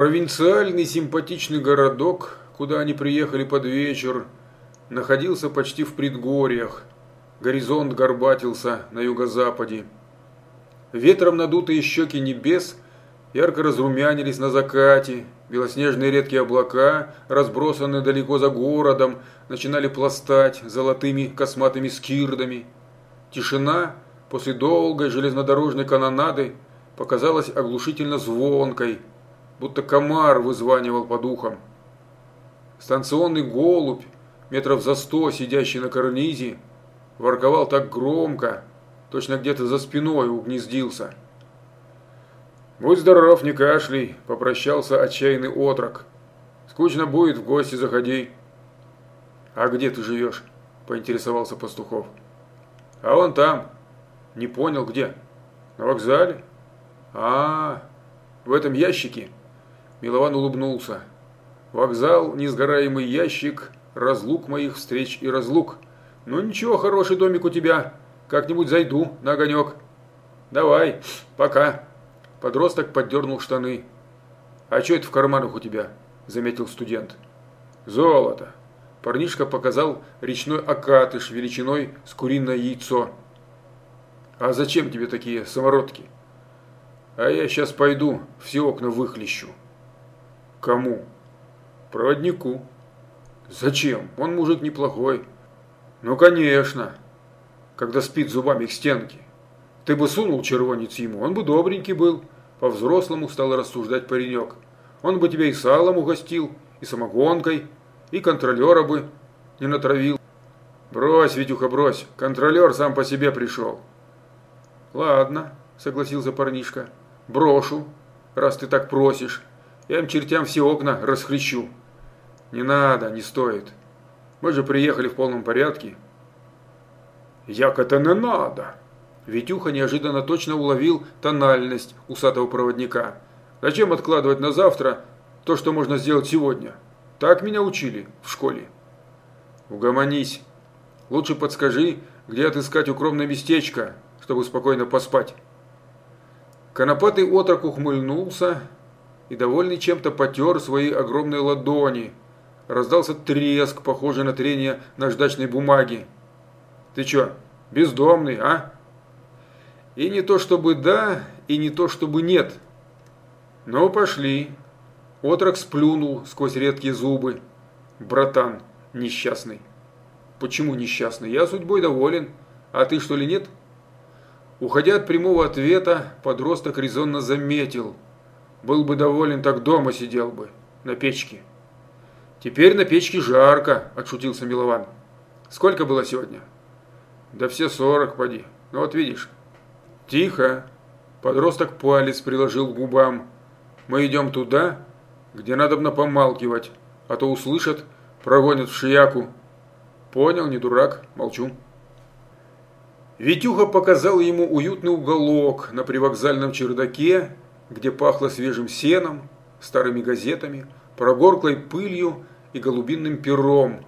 Провинциальный симпатичный городок, куда они приехали под вечер, находился почти в предгорьях. Горизонт горбатился на юго-западе. Ветром надутые щеки небес ярко разрумянились на закате. Белоснежные редкие облака, разбросанные далеко за городом, начинали пластать золотыми косматыми скирдами. Тишина после долгой железнодорожной канонады показалась оглушительно звонкой – будто комар вызванивал по духам. Станционный голубь, метров за сто сидящий на карнизе, ворковал так громко, точно где-то за спиной угнездился. «Будь здоров, не кашляй», – попрощался отчаянный отрок. «Скучно будет, в гости заходи». «А где ты живешь?» – поинтересовался Пастухов. «А он там». «Не понял, где?» «На вокзале». «А, в этом ящике?» Милован улыбнулся. Вокзал, несгораемый ящик, разлук моих встреч и разлук. Ну ничего, хороший домик у тебя. Как-нибудь зайду на огонек. Давай, пока. Подросток поддернул штаны. А что это в карманах у тебя? Заметил студент. Золото. Парнишка показал речной окатыш величиной с куриное яйцо. А зачем тебе такие самородки? А я сейчас пойду, все окна выхлещу. Кому? Проводнику. Зачем? Он мужик неплохой. Ну, конечно. Когда спит зубами к стенке. Ты бы сунул червонец ему, он бы добренький был. По-взрослому стал рассуждать паренек. Он бы тебя и салом угостил, и самогонкой, и контролера бы не натравил. Брось, Витюха, брось. Контролер сам по себе пришел. Ладно, согласился парнишка. Брошу, раз ты так просишь. Я им чертям все окна расхлещу. Не надо, не стоит. Мы же приехали в полном порядке. Як это не надо? Витюха неожиданно точно уловил тональность усатого проводника. Зачем откладывать на завтра то, что можно сделать сегодня? Так меня учили в школе. Угомонись. Лучше подскажи, где отыскать укромное местечко, чтобы спокойно поспать. Конопатый отрок ухмыльнулся, и, довольный чем-то, потер свои огромные ладони. Раздался треск, похожий на трение наждачной бумаги. «Ты чё, бездомный, а?» И не то чтобы да, и не то чтобы нет. Ну, пошли. Отрок сплюнул сквозь редкие зубы. Братан, несчастный. Почему несчастный? Я судьбой доволен. А ты что ли нет? Уходя от прямого ответа, подросток резонно заметил – был бы доволен, так дома сидел бы, на печке. Теперь на печке жарко, отшутился Милован. Сколько было сегодня? Да все сорок, поди. Ну вот видишь. Тихо. Подросток палец приложил к губам. Мы идем туда, где надо помалкивать, а то услышат, прогонят в шияку. Понял, не дурак, молчу. Витюха показал ему уютный уголок на привокзальном чердаке где пахло свежим сеном, старыми газетами, прогорклой пылью и голубинным пером.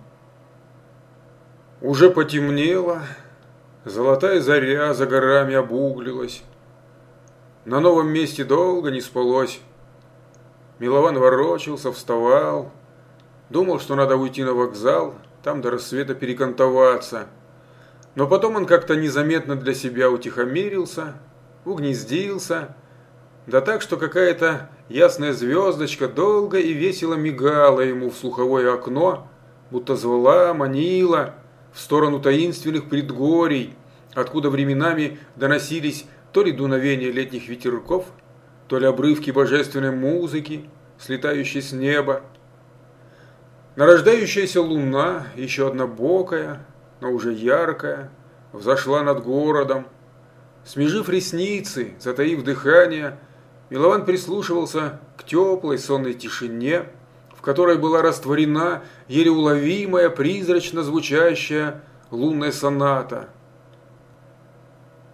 Уже потемнело, золотая заря за горами обуглилась. На новом месте долго не спалось. Милован ворочался, вставал, думал, что надо уйти на вокзал, там до рассвета перекантоваться. Но потом он как-то незаметно для себя утихомирился, угнездился, да так, что какая-то ясная звездочка долго и весело мигала ему в слуховое окно, будто звала, манила в сторону таинственных предгорий, откуда временами доносились то ли дуновения летних ветерков, то ли обрывки божественной музыки, слетающей с неба. Нарождающаяся луна, еще одна бокая, но уже яркая, взошла над городом. Смежив ресницы, затаив дыхание, Милован прислушивался к теплой сонной тишине, в которой была растворена еле уловимая, призрачно звучащая лунная соната.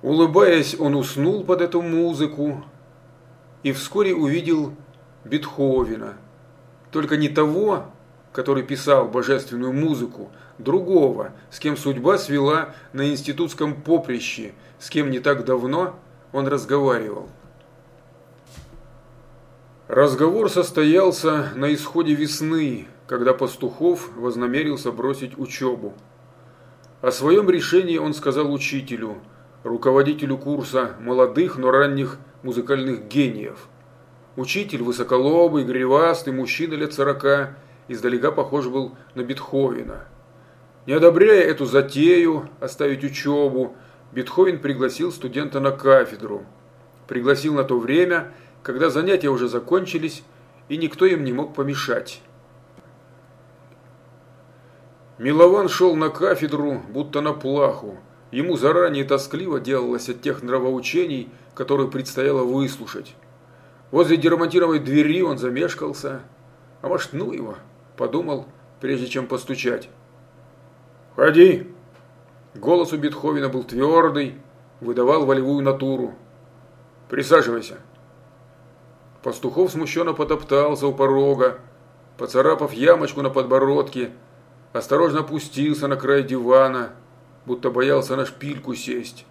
Улыбаясь, он уснул под эту музыку и вскоре увидел Бетховена. Только не того, который писал божественную музыку, другого, с кем судьба свела на институтском поприще, с кем не так давно он разговаривал. Разговор состоялся на исходе весны, когда Пастухов вознамерился бросить учебу. О своем решении он сказал учителю, руководителю курса молодых, но ранних музыкальных гениев. Учитель, высоколобый, гривастый, мужчина лет сорока, издалека похож был на Бетховена. Не одобряя эту затею оставить учебу, Бетховен пригласил студента на кафедру. Пригласил на то время, когда занятия уже закончились, и никто им не мог помешать. Милован шел на кафедру, будто на плаху. Ему заранее тоскливо делалось от тех нравоучений, которые предстояло выслушать. Возле дерамонтировой двери он замешкался. А может, ну его, подумал, прежде чем постучать. «Входи!» Голос у Бетховена был твердый, выдавал волевую натуру. «Присаживайся!» Пастухов смущенно потоптался у порога, поцарапав ямочку на подбородке, осторожно опустился на край дивана, будто боялся на шпильку сесть.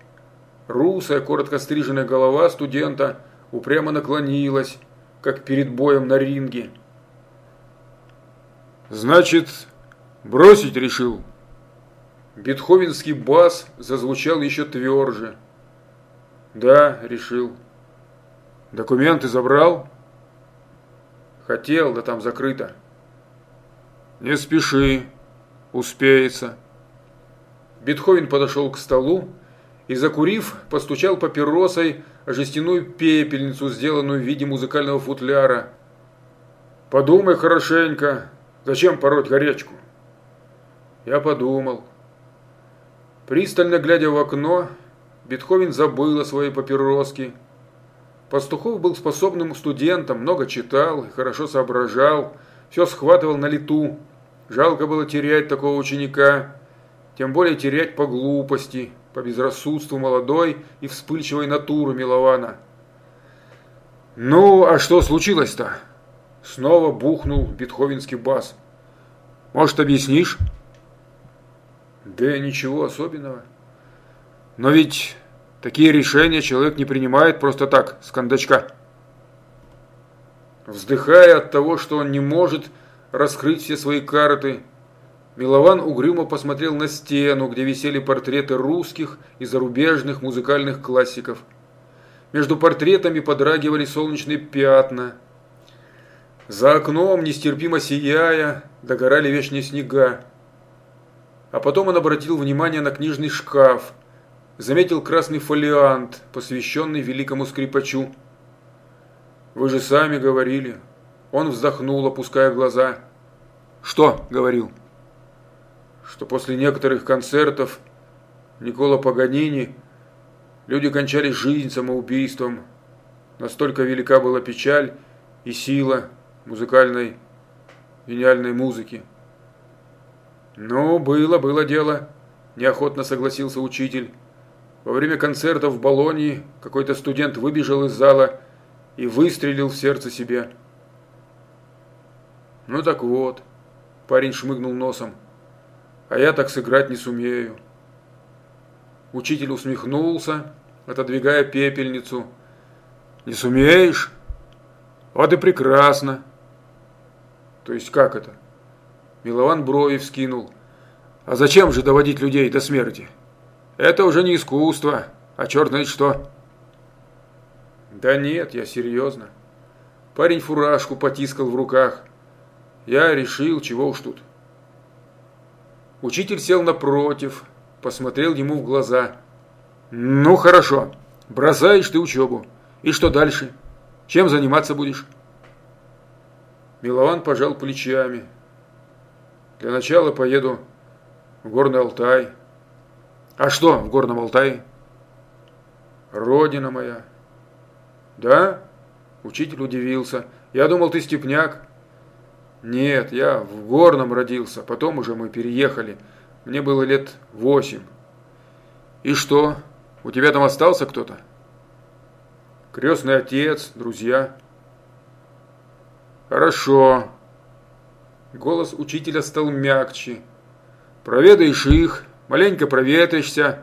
Русая, коротко стриженная голова студента упрямо наклонилась, как перед боем на ринге. «Значит, бросить решил?» Бетховенский бас зазвучал еще тверже. «Да, решил». «Документы забрал?» «Хотел, да там закрыто». «Не спеши, успеется». Бетховен подошел к столу и, закурив, постучал папиросой о жестяную пепельницу, сделанную в виде музыкального футляра. «Подумай хорошенько, зачем пороть горячку?» Я подумал. Пристально глядя в окно, Бетховен забыл о своей папироске. Пастухов был способным студентом, много читал и хорошо соображал, все схватывал на лету. Жалко было терять такого ученика тем более терять по глупости, по безрассудству молодой и вспыльчивой натуры Милована. «Ну, а что случилось-то?» Снова бухнул бетховенский бас. «Может, объяснишь?» «Да ничего особенного. Но ведь такие решения человек не принимает просто так, с кондачка». Вздыхая от того, что он не может раскрыть все свои карты, Милован угрюмо посмотрел на стену, где висели портреты русских и зарубежных музыкальных классиков. Между портретами подрагивали солнечные пятна. За окном, нестерпимо сияя, догорали вечные снега. А потом он обратил внимание на книжный шкаф, заметил красный фолиант, посвященный великому скрипачу. «Вы же сами говорили». Он вздохнул, опуская глаза. «Что?» – говорил что после некоторых концертов Никола Паганини люди кончали жизнь самоубийством. Настолько велика была печаль и сила музыкальной гениальной музыки. «Ну, было, было дело», – неохотно согласился учитель. Во время концерта в Болонии какой-то студент выбежал из зала и выстрелил в сердце себе. «Ну так вот», – парень шмыгнул носом – а я так сыграть не сумею. Учитель усмехнулся, отодвигая пепельницу. Не сумеешь? Вот и прекрасно. То есть как это? Милован брови вскинул. А зачем же доводить людей до смерти? Это уже не искусство, а черт знает что. Да нет, я серьезно. Парень фуражку потискал в руках. Я решил, чего уж тут. Учитель сел напротив, посмотрел ему в глаза. «Ну, хорошо. Бросаешь ты учебу. И что дальше? Чем заниматься будешь?» Милован пожал плечами. «Для начала поеду в Горный Алтай». «А что в Горном Алтае?» «Родина моя». «Да?» Учитель удивился. «Я думал, ты степняк». Нет, я в Горном родился, потом уже мы переехали. Мне было лет восемь. И что, у тебя там остался кто-то? Крестный отец, друзья. Хорошо. Голос учителя стал мягче. Проведаешь их, маленько проветришься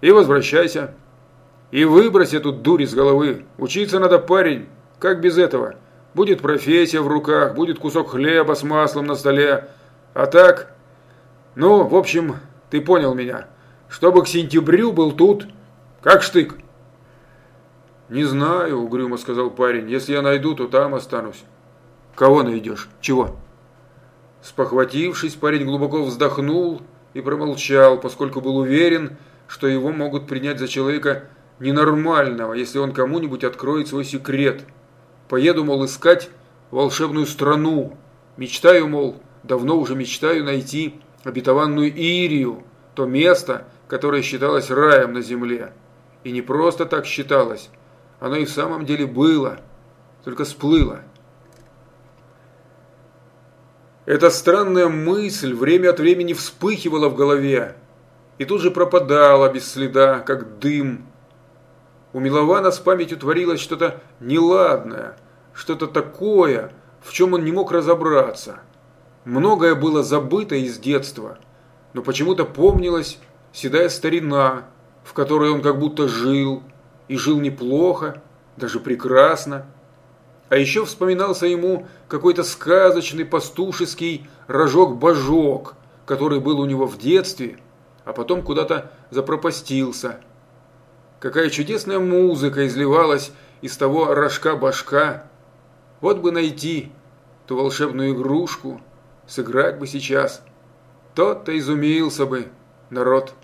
и возвращайся. И выбрось эту дурь из головы. Учиться надо, парень. Как без этого? Будет профессия в руках, будет кусок хлеба с маслом на столе. А так, ну, в общем, ты понял меня. Чтобы к сентябрю был тут, как штык. «Не знаю», – угрюмо сказал парень. «Если я найду, то там останусь». «Кого найдешь? Чего?» Спохватившись, парень глубоко вздохнул и промолчал, поскольку был уверен, что его могут принять за человека ненормального, если он кому-нибудь откроет свой секрет. Поеду, мол, искать волшебную страну. Мечтаю, мол, давно уже мечтаю найти обетованную Ирию, то место, которое считалось раем на земле. И не просто так считалось, оно и в самом деле было, только сплыло. Эта странная мысль время от времени вспыхивала в голове и тут же пропадала без следа, как дым. У Милована с памятью творилось что-то неладное, что-то такое, в чем он не мог разобраться. Многое было забыто из детства, но почему-то помнилась седая старина, в которой он как будто жил, и жил неплохо, даже прекрасно. А еще вспоминался ему какой-то сказочный пастушеский рожок-божок, который был у него в детстве, а потом куда-то запропастился. Какая чудесная музыка изливалась из того рожка-башка. Вот бы найти ту волшебную игрушку, сыграть бы сейчас. Тот-то изумился бы народ.